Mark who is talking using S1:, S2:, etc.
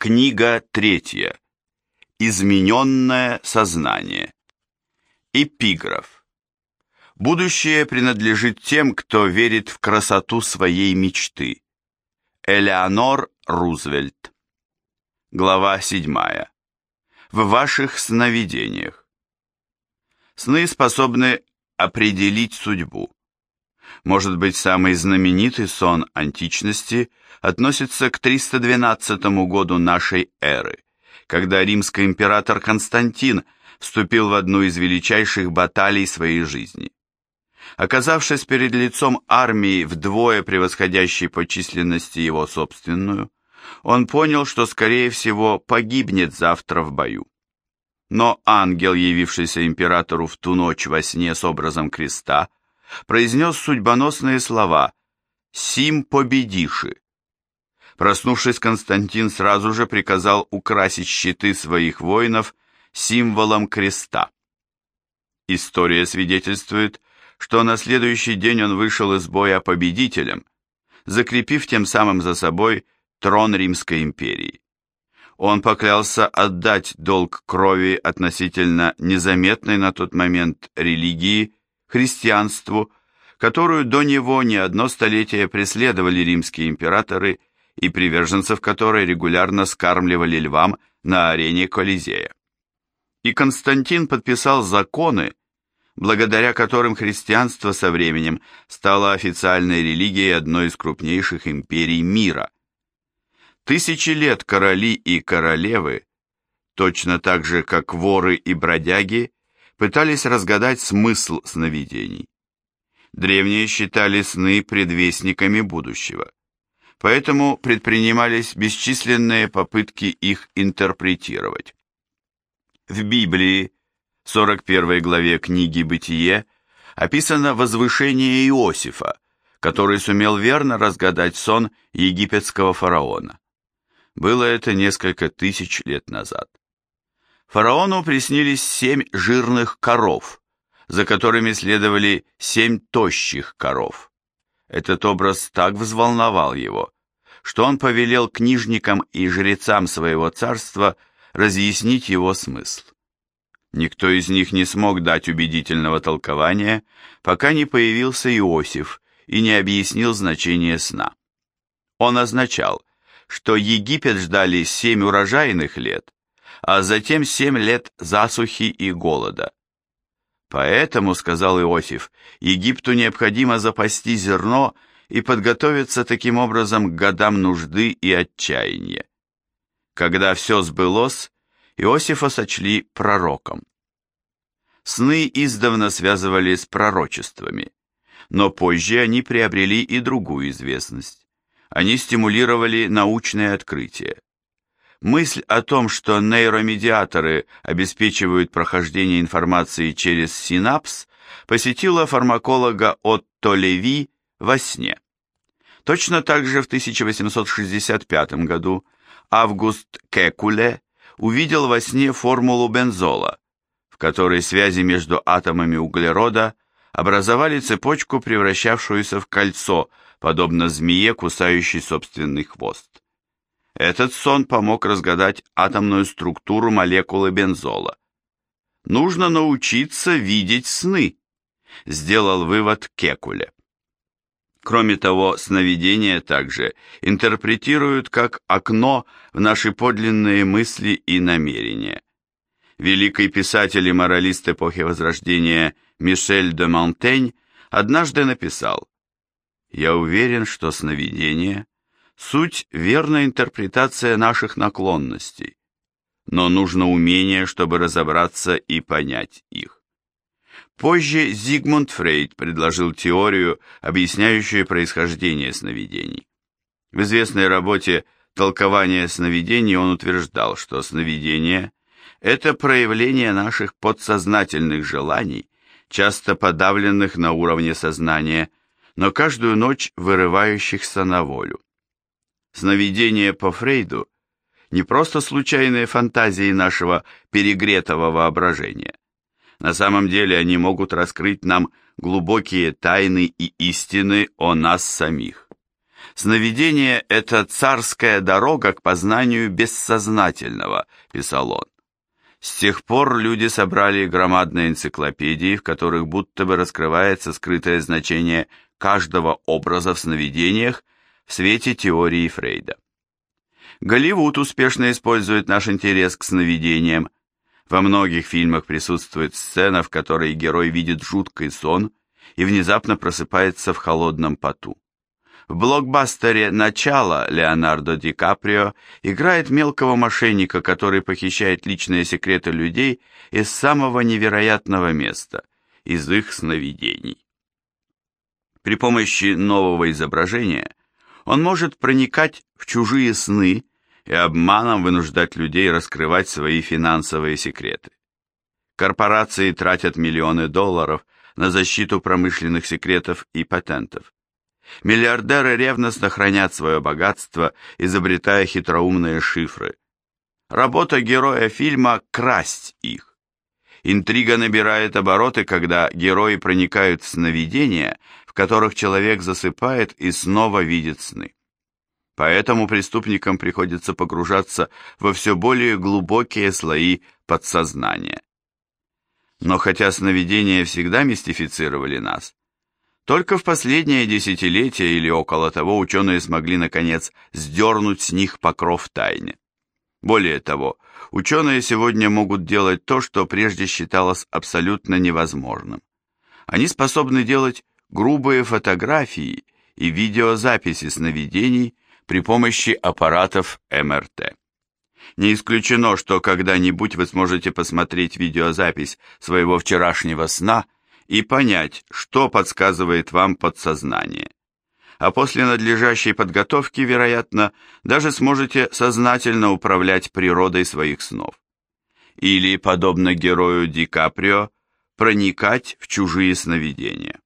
S1: Книга третья. Измененное сознание. Эпиграф. Будущее принадлежит тем, кто верит в красоту своей мечты. Элеонор Рузвельт. Глава 7. В ваших сновидениях. Сны способны определить судьбу. Может быть, самый знаменитый сон античности относится к 312 году нашей эры, когда римский император Константин вступил в одну из величайших баталий своей жизни. Оказавшись перед лицом армии, вдвое превосходящей по численности его собственную, он понял, что, скорее всего, погибнет завтра в бою. Но ангел, явившийся императору в ту ночь во сне с образом креста, произнес судьбоносные слова «Сим победиши». Проснувшись, Константин сразу же приказал украсить щиты своих воинов символом креста. История свидетельствует, что на следующий день он вышел из боя победителем, закрепив тем самым за собой трон Римской империи. Он поклялся отдать долг крови относительно незаметной на тот момент религии христианству, которую до него не одно столетие преследовали римские императоры и приверженцев которой регулярно скармливали львам на арене Колизея. И Константин подписал законы, благодаря которым христианство со временем стало официальной религией одной из крупнейших империй мира. Тысячи лет короли и королевы, точно так же, как воры и бродяги, пытались разгадать смысл сновидений. Древние считали сны предвестниками будущего, поэтому предпринимались бесчисленные попытки их интерпретировать. В Библии, 41 главе книги «Бытие», описано возвышение Иосифа, который сумел верно разгадать сон египетского фараона. Было это несколько тысяч лет назад. Фараону приснились семь жирных коров, за которыми следовали семь тощих коров. Этот образ так взволновал его, что он повелел книжникам и жрецам своего царства разъяснить его смысл. Никто из них не смог дать убедительного толкования, пока не появился Иосиф и не объяснил значение сна. Он означал, что Египет ждали семь урожайных лет, а затем семь лет засухи и голода. Поэтому, сказал Иосиф, Египту необходимо запасти зерно и подготовиться таким образом к годам нужды и отчаяния. Когда все сбылось, Иосифа сочли пророком. Сны издавна связывали с пророчествами, но позже они приобрели и другую известность. Они стимулировали научные открытия. Мысль о том, что нейромедиаторы обеспечивают прохождение информации через синапс, посетила фармаколога Отто Леви во сне. Точно так же в 1865 году Август Кекуле увидел во сне формулу бензола, в которой связи между атомами углерода образовали цепочку, превращавшуюся в кольцо, подобно змее, кусающей собственный хвост. Этот сон помог разгадать атомную структуру молекулы бензола. Нужно научиться видеть сны, сделал вывод Кекуле. Кроме того, сновидения также интерпретируют как окно в наши подлинные мысли и намерения. Великий писатель и моралист эпохи Возрождения Мишель де Монтень однажды написал «Я уверен, что сновидения – Суть – верная интерпретация наших наклонностей, но нужно умение, чтобы разобраться и понять их. Позже Зигмунд Фрейд предложил теорию, объясняющую происхождение сновидений. В известной работе «Толкование сновидений» он утверждал, что сновидение – это проявление наших подсознательных желаний, часто подавленных на уровне сознания, но каждую ночь вырывающихся на волю. Сновидения по Фрейду не просто случайные фантазии нашего перегретого воображения. На самом деле они могут раскрыть нам глубокие тайны и истины о нас самих. Сновидение – это царская дорога к познанию бессознательного, писал он. С тех пор люди собрали громадные энциклопедии, в которых будто бы раскрывается скрытое значение каждого образа в сновидениях в свете теории Фрейда. Голливуд успешно использует наш интерес к сновидениям. Во многих фильмах присутствует сцена, в которой герой видит жуткий сон и внезапно просыпается в холодном поту. В блокбастере «Начало» Леонардо Ди Каприо играет мелкого мошенника, который похищает личные секреты людей из самого невероятного места, из их сновидений. При помощи нового изображения он может проникать в чужие сны и обманом вынуждать людей раскрывать свои финансовые секреты. Корпорации тратят миллионы долларов на защиту промышленных секретов и патентов. Миллиардеры ревностно хранят свое богатство, изобретая хитроумные шифры. Работа героя фильма – красть их. Интрига набирает обороты, когда герои проникают в сновидения, которых человек засыпает и снова видит сны. Поэтому преступникам приходится погружаться во все более глубокие слои подсознания. Но хотя сновидения всегда мистифицировали нас, только в последнее десятилетие или около того ученые смогли, наконец, сдернуть с них покров тайны. Более того, ученые сегодня могут делать то, что прежде считалось абсолютно невозможным. Они способны делать грубые фотографии и видеозаписи сновидений при помощи аппаратов МРТ. Не исключено, что когда-нибудь вы сможете посмотреть видеозапись своего вчерашнего сна – и понять, что подсказывает вам подсознание. А после надлежащей подготовки, вероятно, даже сможете сознательно управлять природой своих снов. Или, подобно герою Ди Каприо, проникать в чужие сновидения.